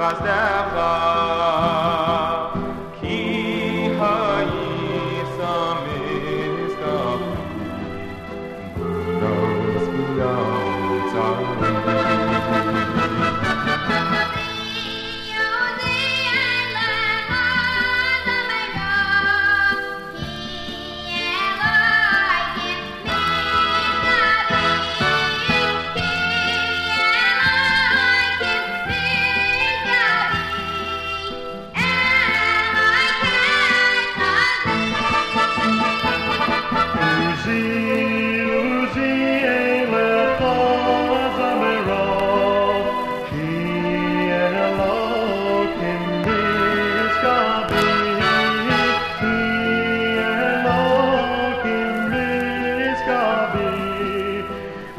fast ever.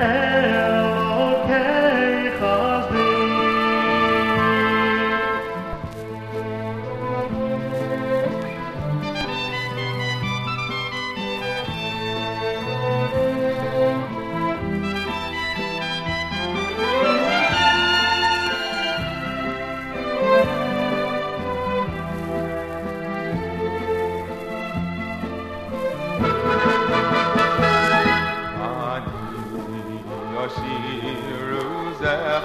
Elokei